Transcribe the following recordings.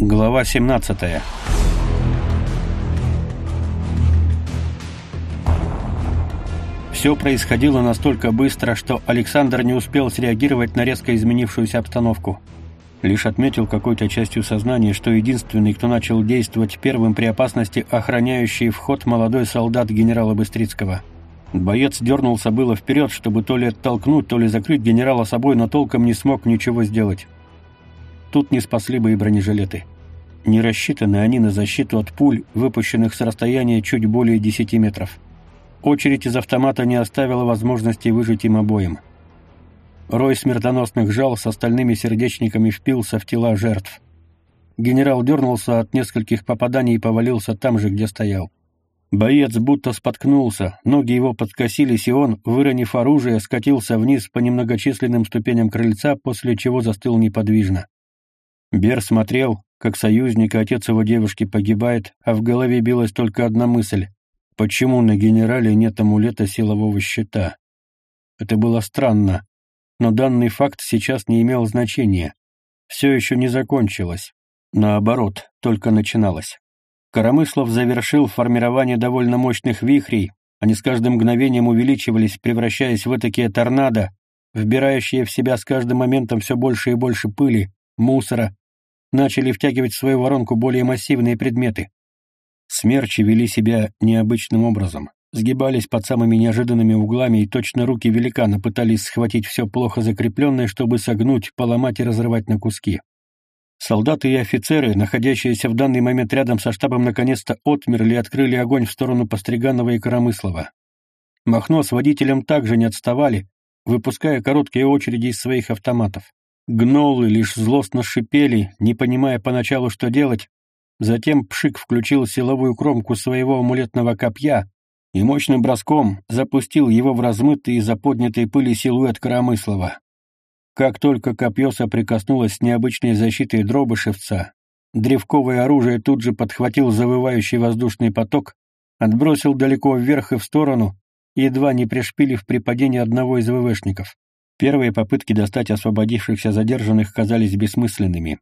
Глава 17 Все происходило настолько быстро, что Александр не успел среагировать на резко изменившуюся обстановку. Лишь отметил какой-то частью сознания, что единственный, кто начал действовать первым при опасности, охраняющий вход молодой солдат генерала Быстрицкого. Боец дернулся было вперед, чтобы то ли оттолкнуть, то ли закрыть генерала собой, но толком не смог ничего сделать. Тут не спасли бы и бронежилеты. Не рассчитаны они на защиту от пуль, выпущенных с расстояния чуть более 10 метров. Очередь из автомата не оставила возможности выжить им обоим. Рой смертоносных жал с остальными сердечниками впился в тела жертв. Генерал дернулся от нескольких попаданий и повалился там же, где стоял. Боец будто споткнулся, ноги его подкосились, и он, выронив оружие, скатился вниз по немногочисленным ступеням крыльца, после чего застыл неподвижно. Бер смотрел, как союзник отец его девушки погибает, а в голове билась только одна мысль — почему на генерале нет амулета силового щита? Это было странно, но данный факт сейчас не имел значения. Все еще не закончилось. Наоборот, только начиналось. Коромыслов завершил формирование довольно мощных вихрей, они с каждым мгновением увеличивались, превращаясь в такие торнадо, вбирающие в себя с каждым моментом все больше и больше пыли, мусора, начали втягивать в свою воронку более массивные предметы. Смерчи вели себя необычным образом, сгибались под самыми неожиданными углами, и точно руки великана пытались схватить все плохо закрепленное, чтобы согнуть, поломать и разрывать на куски. Солдаты и офицеры, находящиеся в данный момент рядом со штабом, наконец-то отмерли и открыли огонь в сторону Постриганова и Коромыслова. Махно с водителем также не отставали, выпуская короткие очереди из своих автоматов. Гнолы лишь злостно шипели, не понимая поначалу, что делать. Затем Пшик включил силовую кромку своего амулетного копья и мощным броском запустил его в размытый и заподнятый пыли силуэт Коромыслова. Как только копье соприкоснулось с необычной защитой дробышевца, древковое оружие тут же подхватил завывающий воздушный поток, отбросил далеко вверх и в сторону, едва не пришпилив при падении одного из ВВшников. Первые попытки достать освободившихся задержанных казались бессмысленными.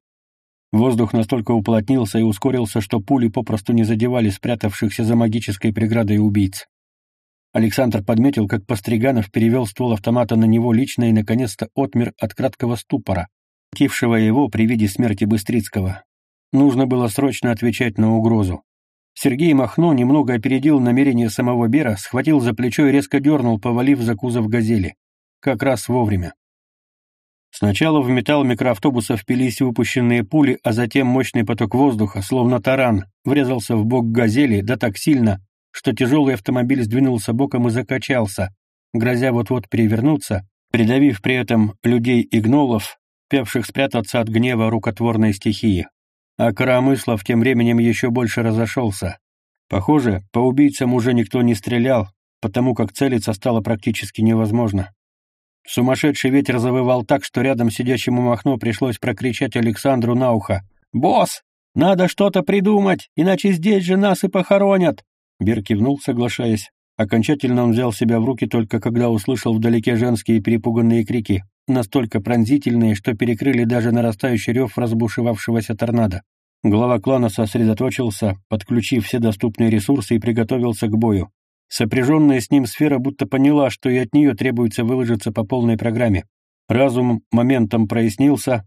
Воздух настолько уплотнился и ускорился, что пули попросту не задевали спрятавшихся за магической преградой убийц. Александр подметил, как Постриганов перевел ствол автомата на него лично и, наконец-то, отмер от краткого ступора, кившего его при виде смерти Быстрицкого. Нужно было срочно отвечать на угрозу. Сергей Махно немного опередил намерение самого Бера, схватил за плечо и резко дернул, повалив за кузов «Газели». Как раз вовремя. Сначала в металл микроавтобуса впились выпущенные пули, а затем мощный поток воздуха, словно таран, врезался в бок «Газели», да так сильно, что тяжелый автомобиль сдвинулся боком и закачался, грозя вот-вот перевернуться, придавив при этом людей и гнолов, певших спрятаться от гнева рукотворной стихии. А Карамыслов тем временем еще больше разошелся. Похоже, по убийцам уже никто не стрелял, потому как целиться стало практически невозможно. Сумасшедший ветер завывал так, что рядом сидящему Махно пришлось прокричать Александру на ухо. «Босс, надо что-то придумать, иначе здесь же нас и похоронят!» Бер кивнул, соглашаясь. Окончательно он взял себя в руки только когда услышал вдалеке женские перепуганные крики, настолько пронзительные, что перекрыли даже нарастающий рев разбушевавшегося торнадо. Глава клана сосредоточился, подключив все доступные ресурсы и приготовился к бою. Сопряженная с ним сфера будто поняла, что и от нее требуется выложиться по полной программе. Разум моментом прояснился,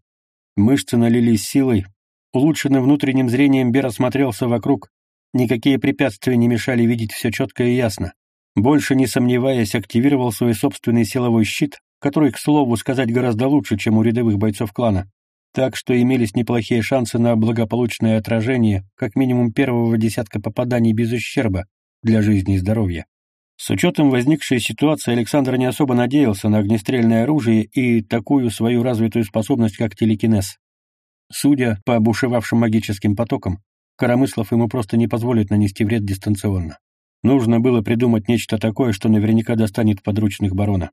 мышцы налились силой. Улучшенным внутренним зрением Бер осмотрелся вокруг. Никакие препятствия не мешали видеть все четко и ясно. Больше не сомневаясь, активировал свой собственный силовой щит, который, к слову, сказать гораздо лучше, чем у рядовых бойцов клана. Так что имелись неплохие шансы на благополучное отражение как минимум первого десятка попаданий без ущерба, для жизни и здоровья. С учетом возникшей ситуации Александр не особо надеялся на огнестрельное оружие и такую свою развитую способность, как телекинез. Судя по бушевавшим магическим потокам, Коромыслов ему просто не позволит нанести вред дистанционно. Нужно было придумать нечто такое, что наверняка достанет подручных барона.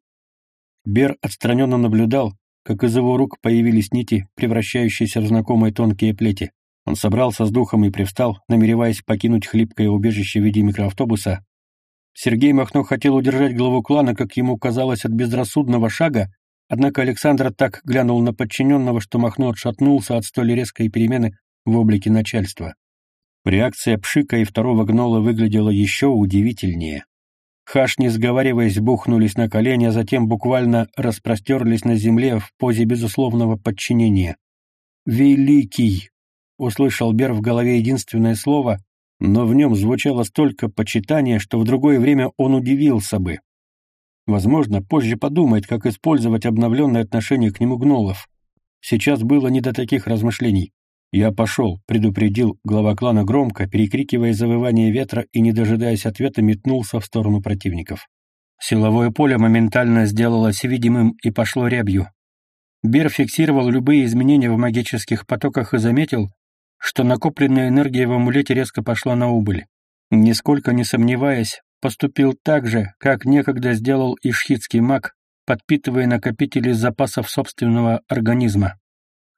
Бер отстраненно наблюдал, как из его рук появились нити, превращающиеся в знакомые тонкие плети. Он собрался с духом и привстал, намереваясь покинуть хлипкое убежище в виде микроавтобуса. Сергей Махно хотел удержать главу клана, как ему казалось, от безрассудного шага, однако Александр так глянул на подчиненного, что Махно отшатнулся от столь резкой перемены, в облике начальства. Реакция Пшика и второго гнола выглядела еще удивительнее. Хаш, не сговариваясь, бухнулись на колени, а затем буквально распростерлись на земле в позе безусловного подчинения. «Великий!» — услышал Бер в голове единственное слово, но в нем звучало столько почитания, что в другое время он удивился бы. Возможно, позже подумает, как использовать обновленное отношение к нему гнолов. Сейчас было не до таких размышлений. «Я пошел», — предупредил глава клана громко, перекрикивая завывание ветра и, не дожидаясь ответа, метнулся в сторону противников. Силовое поле моментально сделалось видимым и пошло рябью. Бер фиксировал любые изменения в магических потоках и заметил, что накопленная энергия в амулете резко пошла на убыль. Нисколько не сомневаясь, поступил так же, как некогда сделал ишхитский маг, подпитывая накопители запасов собственного организма.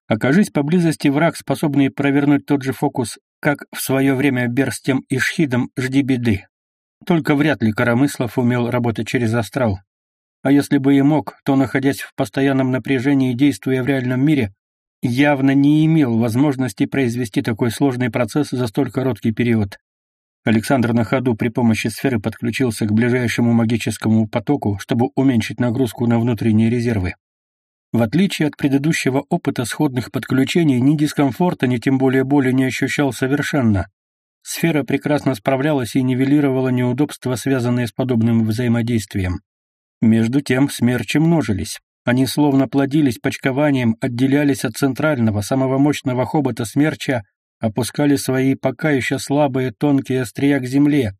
Окажись поблизости враг, способный провернуть тот же фокус, как в свое время Бер с тем Ишхидом, жди беды. Только вряд ли Коромыслов умел работать через астрал. А если бы и мог, то, находясь в постоянном напряжении и действуя в реальном мире, явно не имел возможности произвести такой сложный процесс за столь короткий период. Александр на ходу при помощи сферы подключился к ближайшему магическому потоку, чтобы уменьшить нагрузку на внутренние резервы. В отличие от предыдущего опыта сходных подключений, ни дискомфорта, ни тем более боли не ощущал совершенно. Сфера прекрасно справлялась и нивелировала неудобства, связанные с подобным взаимодействием. Между тем смерчи множились. Они словно плодились почкованием, отделялись от центрального, самого мощного хобота смерча, опускали свои пока еще слабые тонкие острия к земле,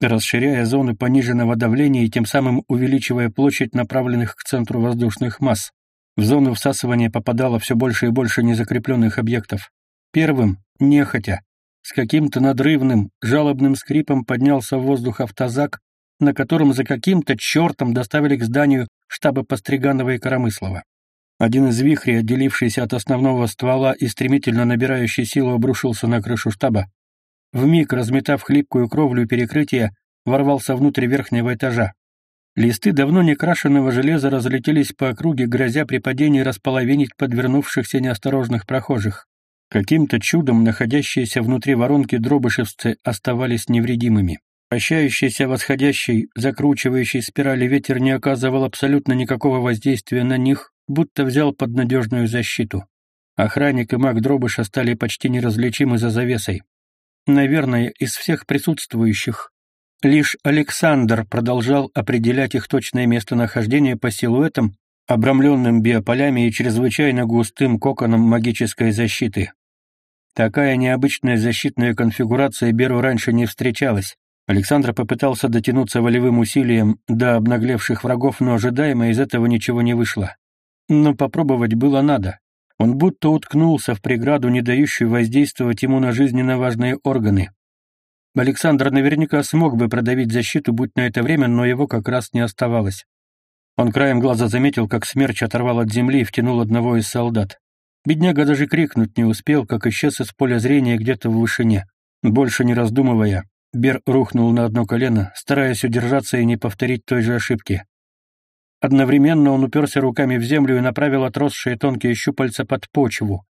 расширяя зоны пониженного давления и тем самым увеличивая площадь направленных к центру воздушных масс. В зону всасывания попадало все больше и больше незакрепленных объектов. Первым, нехотя, с каким-то надрывным, жалобным скрипом поднялся в воздух автозак, на котором за каким-то чертом доставили к зданию штаба Постриганова и Коромыслова. Один из вихрей, отделившийся от основного ствола и стремительно набирающий силу, обрушился на крышу штаба. Вмиг, разметав хлипкую кровлю перекрытия, ворвался внутрь верхнего этажа. Листы давно не крашеного железа разлетелись по округе, грозя при падении располовинить подвернувшихся неосторожных прохожих. Каким-то чудом находящиеся внутри воронки дробышевцы оставались невредимыми. Вращающийся восходящий, закручивающий спирали ветер не оказывал абсолютно никакого воздействия на них, будто взял под надежную защиту. Охранник и маг Дробыша стали почти неразличимы за завесой. Наверное, из всех присутствующих лишь Александр продолжал определять их точное местонахождение по силуэтам, обрамленным биополями и чрезвычайно густым коконом магической защиты. Такая необычная защитная конфигурация Беру раньше не встречалась. Александр попытался дотянуться волевым усилием до обнаглевших врагов, но ожидаемо из этого ничего не вышло. Но попробовать было надо. Он будто уткнулся в преграду, не дающую воздействовать ему на жизненно важные органы. Александр наверняка смог бы продавить защиту, будь на это время, но его как раз не оставалось. Он краем глаза заметил, как смерч оторвал от земли и втянул одного из солдат. Бедняга даже крикнуть не успел, как исчез из поля зрения где-то в вышине. Больше не раздумывая, Бер рухнул на одно колено, стараясь удержаться и не повторить той же ошибки. Одновременно он уперся руками в землю и направил отросшие тонкие щупальца под почву.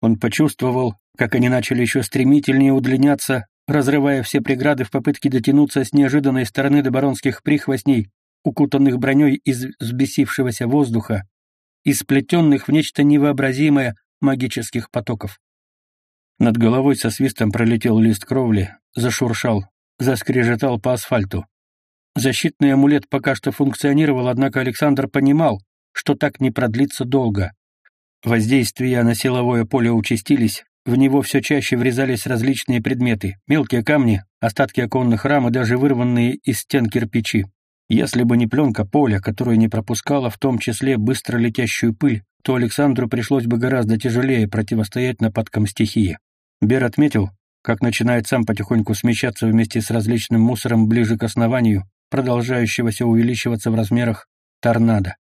Он почувствовал, как они начали еще стремительнее удлиняться, разрывая все преграды в попытке дотянуться с неожиданной стороны до баронских прихвостней, укутанных броней из взбесившегося воздуха и сплетенных в нечто невообразимое магических потоков. Над головой со свистом пролетел лист кровли, зашуршал, заскрежетал по асфальту. Защитный амулет пока что функционировал, однако Александр понимал, что так не продлится долго. Воздействия на силовое поле участились, в него все чаще врезались различные предметы, мелкие камни, остатки оконных рам и даже вырванные из стен кирпичи. Если бы не пленка поля, которая не пропускала в том числе быстро летящую пыль, то Александру пришлось бы гораздо тяжелее противостоять нападкам стихии. Бер отметил, как начинает сам потихоньку смещаться вместе с различным мусором ближе к основанию, продолжающегося увеличиваться в размерах, торнадо.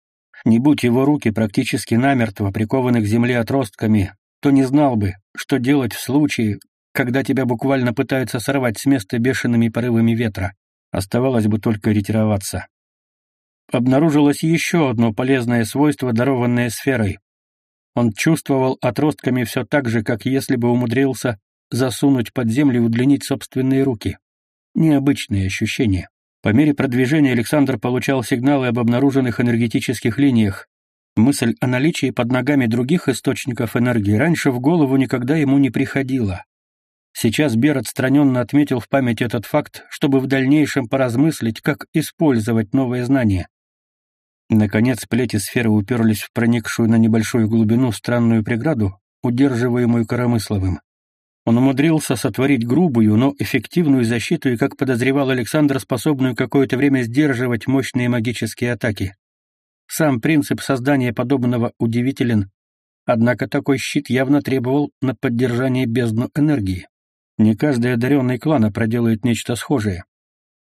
Не будь его руки практически намертво прикованы к земле отростками, то не знал бы, что делать в случае, когда тебя буквально пытаются сорвать с места бешеными порывами ветра. Оставалось бы только ретироваться. Обнаружилось еще одно полезное свойство, дарованное сферой. Он чувствовал отростками все так же, как если бы умудрился засунуть под землю и удлинить собственные руки. Необычные ощущения. По мере продвижения Александр получал сигналы об обнаруженных энергетических линиях. Мысль о наличии под ногами других источников энергии раньше в голову никогда ему не приходила. Сейчас Бер отстраненно отметил в память этот факт, чтобы в дальнейшем поразмыслить, как использовать новые знания. Наконец, плети сферы уперлись в проникшую на небольшую глубину странную преграду, удерживаемую Коромысловым. Он умудрился сотворить грубую, но эффективную защиту и, как подозревал Александр, способную какое-то время сдерживать мощные магические атаки. Сам принцип создания подобного удивителен, однако такой щит явно требовал на поддержание бездну энергии. Не каждый одаренный клана проделает нечто схожее.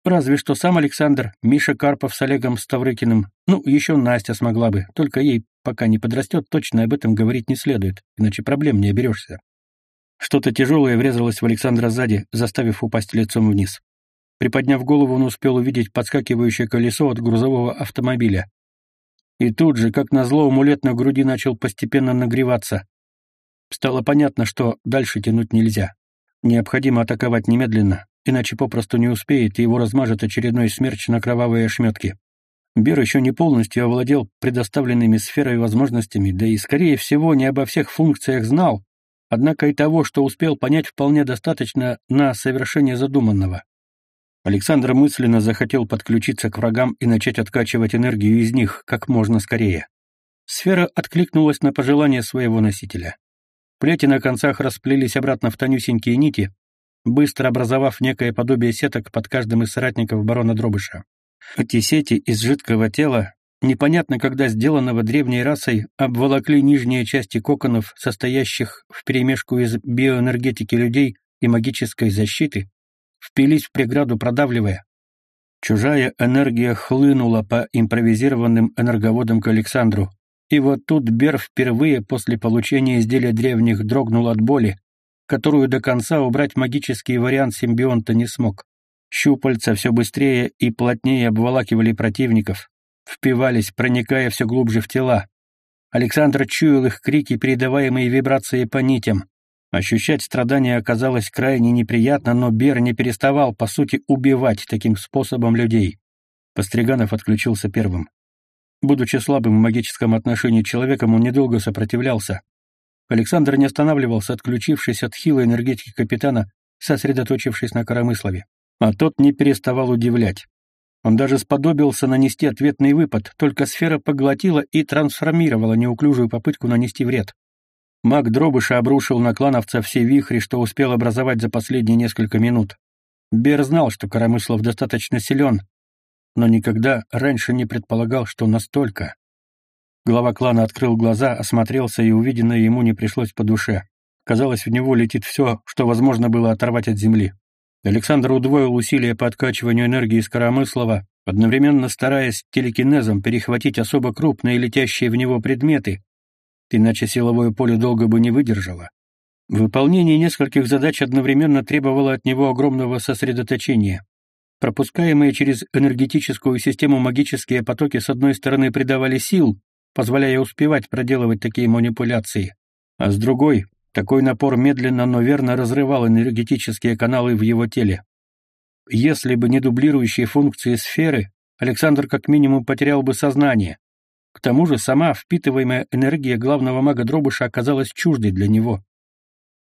Разве что сам Александр, Миша Карпов с Олегом Ставрыкиным, ну, еще Настя смогла бы, только ей, пока не подрастет, точно об этом говорить не следует, иначе проблем не оберешься. Что-то тяжелое врезалось в Александра сзади, заставив упасть лицом вниз. Приподняв голову, он успел увидеть подскакивающее колесо от грузового автомобиля. И тут же, как назло, амулет на груди начал постепенно нагреваться. Стало понятно, что дальше тянуть нельзя. Необходимо атаковать немедленно, иначе попросту не успеет, и его размажет очередной смерч на кровавые ошметки. Бер еще не полностью овладел предоставленными сферой возможностями, да и, скорее всего, не обо всех функциях знал, однако и того, что успел понять, вполне достаточно на совершение задуманного. Александр мысленно захотел подключиться к врагам и начать откачивать энергию из них как можно скорее. Сфера откликнулась на пожелание своего носителя. Плети на концах расплелись обратно в тонюсенькие нити, быстро образовав некое подобие сеток под каждым из соратников барона Дробыша. Эти сети из жидкого тела, непонятно когда сделанного древней расой, обволокли нижние части коконов, состоящих вперемешку из биоэнергетики людей и магической защиты, впились в преграду, продавливая. Чужая энергия хлынула по импровизированным энерговодам к Александру. И вот тут Бер впервые после получения изделия древних дрогнул от боли, которую до конца убрать магический вариант симбионта не смог. Щупальца все быстрее и плотнее обволакивали противников, впивались, проникая все глубже в тела. Александр чуял их крики, передаваемые вибрации по нитям. Ощущать страдания оказалось крайне неприятно, но Бер не переставал, по сути, убивать таким способом людей. Постриганов отключился первым. Будучи слабым в магическом отношении человеком, он недолго сопротивлялся, Александр не останавливался, отключившись от хилой энергетики капитана, сосредоточившись на коромыслове. А тот не переставал удивлять. Он даже сподобился нанести ответный выпад, только сфера поглотила и трансформировала неуклюжую попытку нанести вред. Маг Дробыша обрушил на клановца все вихри, что успел образовать за последние несколько минут. Бер знал, что Коромыслов достаточно силен, но никогда раньше не предполагал, что настолько. Глава клана открыл глаза, осмотрелся, и увиденное ему не пришлось по душе. Казалось, в него летит все, что возможно было оторвать от земли. Александр удвоил усилия по откачиванию энергии из Коромыслова, одновременно стараясь телекинезом перехватить особо крупные летящие в него предметы, иначе силовое поле долго бы не выдержало. Выполнение нескольких задач одновременно требовало от него огромного сосредоточения. Пропускаемые через энергетическую систему магические потоки с одной стороны придавали сил, позволяя успевать проделывать такие манипуляции, а с другой, такой напор медленно, но верно разрывал энергетические каналы в его теле. Если бы не дублирующие функции сферы, Александр как минимум потерял бы сознание. К тому же сама впитываемая энергия главного мага Дробыша оказалась чуждой для него.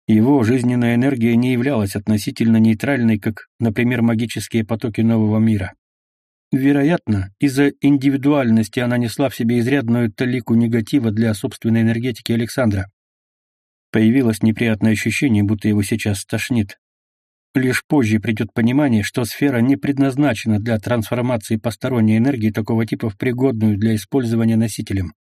Его жизненная энергия не являлась относительно нейтральной, как, например, магические потоки нового мира. Вероятно, из-за индивидуальности она несла в себе изрядную талику негатива для собственной энергетики Александра. Появилось неприятное ощущение, будто его сейчас стошнит. Лишь позже придет понимание, что сфера не предназначена для трансформации посторонней энергии такого типа в пригодную для использования носителем.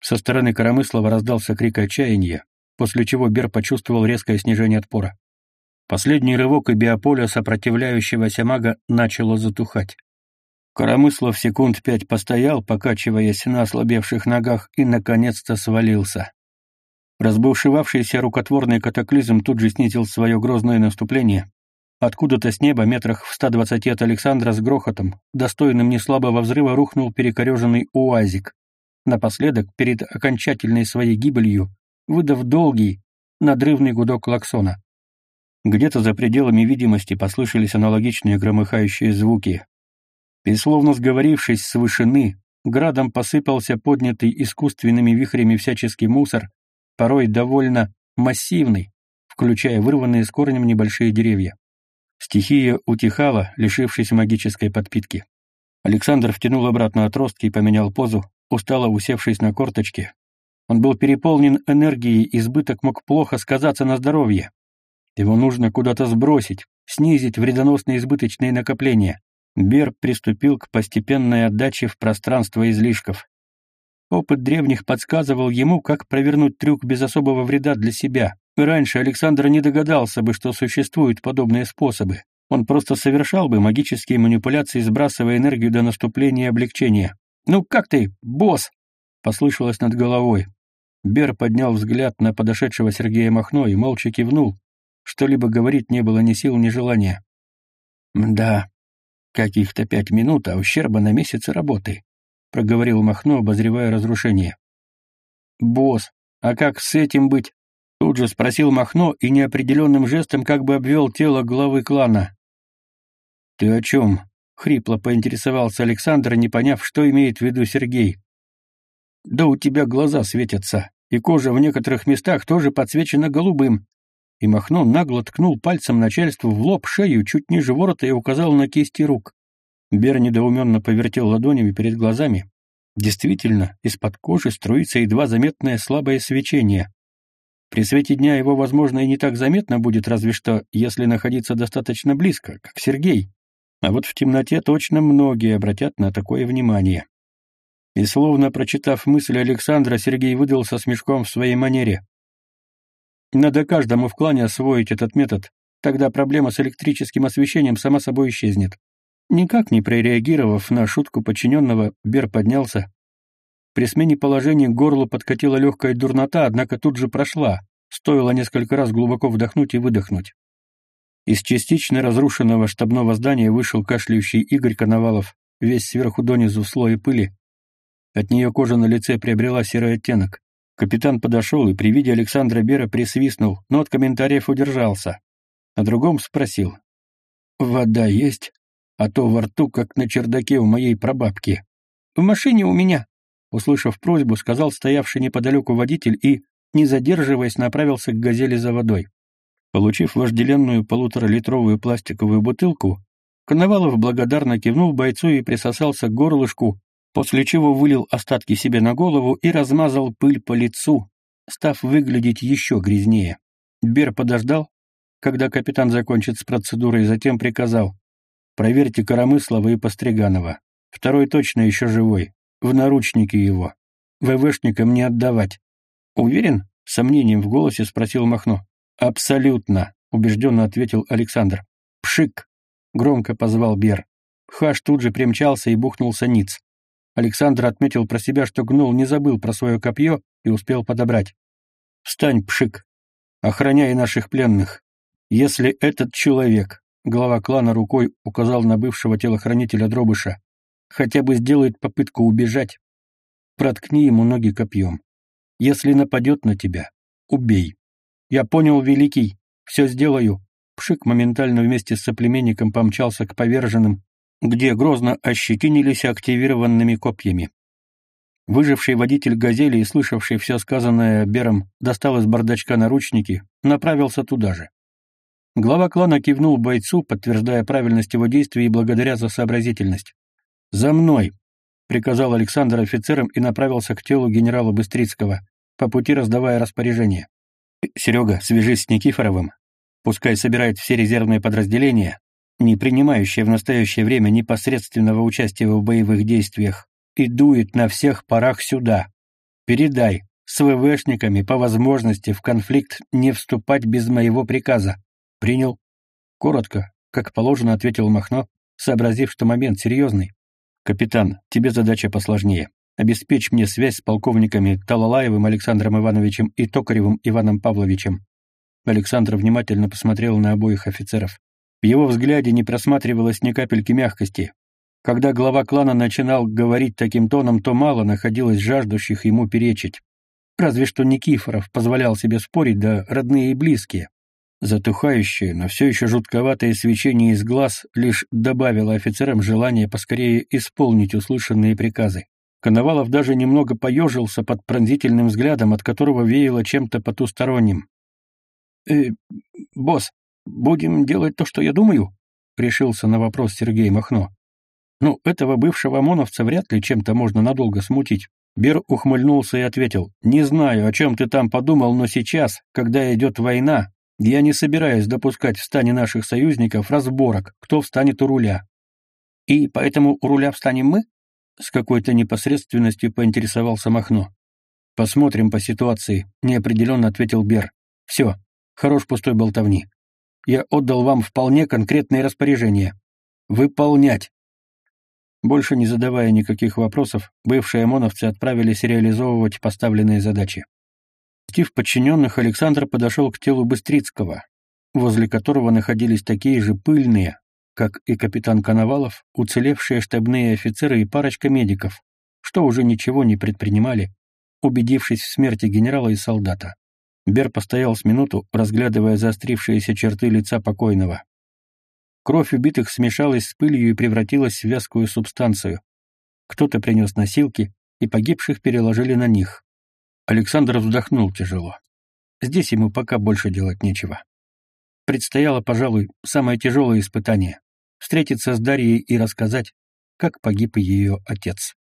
Со стороны Коромыслова раздался крик отчаяния, после чего Бер почувствовал резкое снижение отпора. Последний рывок и биополя сопротивляющегося мага начало затухать. Коромыслов секунд пять постоял, покачиваясь на ослабевших ногах, и, наконец-то, свалился. Разбушевавшийся рукотворный катаклизм тут же снизил свое грозное наступление. Откуда-то с неба, метрах в 120 от Александра с грохотом, достойным неслабого взрыва, рухнул перекореженный уазик. напоследок, перед окончательной своей гибелью, выдав долгий, надрывный гудок клаксона. Где-то за пределами видимости послышались аналогичные громыхающие звуки. И словно сговорившись с вышины, градом посыпался поднятый искусственными вихрями всяческий мусор, порой довольно массивный, включая вырванные с корнем небольшие деревья. Стихия утихала, лишившись магической подпитки. Александр втянул обратно отростки и поменял позу, устало усевшись на корточки. Он был переполнен энергией, избыток мог плохо сказаться на здоровье. Его нужно куда-то сбросить, снизить вредоносные избыточные накопления. Бер приступил к постепенной отдаче в пространство излишков. Опыт древних подсказывал ему, как провернуть трюк без особого вреда для себя. Раньше Александр не догадался бы, что существуют подобные способы. Он просто совершал бы магические манипуляции, сбрасывая энергию до наступления облегчения. «Ну как ты, босс?» — послышалось над головой. Бер поднял взгляд на подошедшего Сергея Махно и молча кивнул. Что-либо говорить не было ни сил, ни желания. «Да, Каких-то пять минут, а ущерба на месяц работы, проговорил Махно, обозревая разрушение. Босс, а как с этим быть? Тут же спросил Махно и неопределенным жестом как бы обвел тело главы клана. Ты о чем? хрипло поинтересовался Александр, не поняв, что имеет в виду Сергей. Да у тебя глаза светятся, и кожа в некоторых местах тоже подсвечена голубым и Махно нагло ткнул пальцем начальству в лоб, шею, чуть ниже ворота и указал на кисти рук. Бер недоуменно повертел ладонями перед глазами. Действительно, из-под кожи струится едва заметное слабое свечение. При свете дня его, возможно, и не так заметно будет, разве что, если находиться достаточно близко, как Сергей. А вот в темноте точно многие обратят на такое внимание. И словно прочитав мысль Александра, Сергей выдал со смешком в своей манере. Надо каждому в клане освоить этот метод, тогда проблема с электрическим освещением сама собой исчезнет. Никак не прореагировав на шутку подчиненного, Бер поднялся. При смене положения к горлу подкатила легкая дурнота, однако тут же прошла, стоило несколько раз глубоко вдохнуть и выдохнуть. Из частично разрушенного штабного здания вышел кашляющий Игорь Коновалов, весь сверху донизу в слое пыли. От нее кожа на лице приобрела серый оттенок. Капитан подошел и при виде Александра Бера присвистнул, но от комментариев удержался. На другом спросил. «Вода есть? А то во рту, как на чердаке у моей прабабки». «В машине у меня», — услышав просьбу, сказал стоявший неподалеку водитель и, не задерживаясь, направился к «Газели» за водой. Получив вожделенную полуторалитровую пластиковую бутылку, Коновалов благодарно кивнул бойцу и присосался к горлышку, после чего вылил остатки себе на голову и размазал пыль по лицу, став выглядеть еще грязнее. Бер подождал, когда капитан закончит с процедурой, затем приказал «Проверьте Коромыслова и Постриганова. Второй точно еще живой. В наручники его. ВВшникам не отдавать». «Уверен?» — сомнением в голосе спросил Махно. «Абсолютно», — убежденно ответил Александр. «Пшик!» — громко позвал Бер. Хаш тут же примчался и бухнулся ниц. Александр отметил про себя, что гнул не забыл про свое копье и успел подобрать. «Встань, пшик! Охраняй наших пленных. Если этот человек, глава клана рукой указал на бывшего телохранителя Дробыша, хотя бы сделает попытку убежать, проткни ему ноги копьем. Если нападет на тебя, убей. Я понял, Великий, все сделаю». Пшик моментально вместе с соплеменником помчался к поверженным, где грозно ощетинились активированными копьями. Выживший водитель «Газели» и слышавший все сказанное Бером достал из бардачка наручники, направился туда же. Глава клана кивнул бойцу, подтверждая правильность его действий и благодаря за сообразительность. «За мной!» — приказал Александр офицерам и направился к телу генерала Быстрицкого, по пути раздавая распоряжение. «Серега, свяжись с Никифоровым. Пускай собирает все резервные подразделения, не принимающая в настоящее время непосредственного участия в боевых действиях, и дует на всех парах сюда. Передай, с ВВшниками по возможности в конфликт не вступать без моего приказа. Принял. Коротко, как положено, ответил Махно, сообразив, что момент серьезный. Капитан, тебе задача посложнее. Обеспечь мне связь с полковниками Талалаевым Александром Ивановичем и Токаревым Иваном Павловичем. Александр внимательно посмотрел на обоих офицеров. В его взгляде не просматривалось ни капельки мягкости. Когда глава клана начинал говорить таким тоном, то мало находилось жаждущих ему перечить. Разве что Никифоров позволял себе спорить, да родные и близкие. Затухающее, но все еще жутковатое свечение из глаз лишь добавило офицерам желание поскорее исполнить услышанные приказы. Коновалов даже немного поежился под пронзительным взглядом, от которого веяло чем-то потусторонним. «Э, босс, будем делать то, что я думаю?» — решился на вопрос Сергей Махно. Ну, этого бывшего ОМОНовца вряд ли чем-то можно надолго смутить. Бер ухмыльнулся и ответил, «Не знаю, о чем ты там подумал, но сейчас, когда идет война, я не собираюсь допускать в стане наших союзников разборок, кто встанет у руля». «И поэтому у руля встанем мы?» С какой-то непосредственностью поинтересовался Махно. «Посмотрим по ситуации», — неопределенно ответил Бер. «Все, хорош пустой болтовни. Я отдал вам вполне конкретные распоряжения. Выполнять!» Больше не задавая никаких вопросов, бывшие ОМОНовцы отправились реализовывать поставленные задачи. Стив подчиненных, Александр подошел к телу Быстрицкого, возле которого находились такие же пыльные, как и капитан Коновалов, уцелевшие штабные офицеры и парочка медиков, что уже ничего не предпринимали, убедившись в смерти генерала и солдата. Бер постоял с минуту, разглядывая заострившиеся черты лица покойного. Кровь убитых смешалась с пылью и превратилась в вязкую субстанцию. Кто-то принес носилки, и погибших переложили на них. Александр вздохнул тяжело. Здесь ему пока больше делать нечего. Предстояло, пожалуй, самое тяжелое испытание — встретиться с Дарьей и рассказать, как погиб ее отец.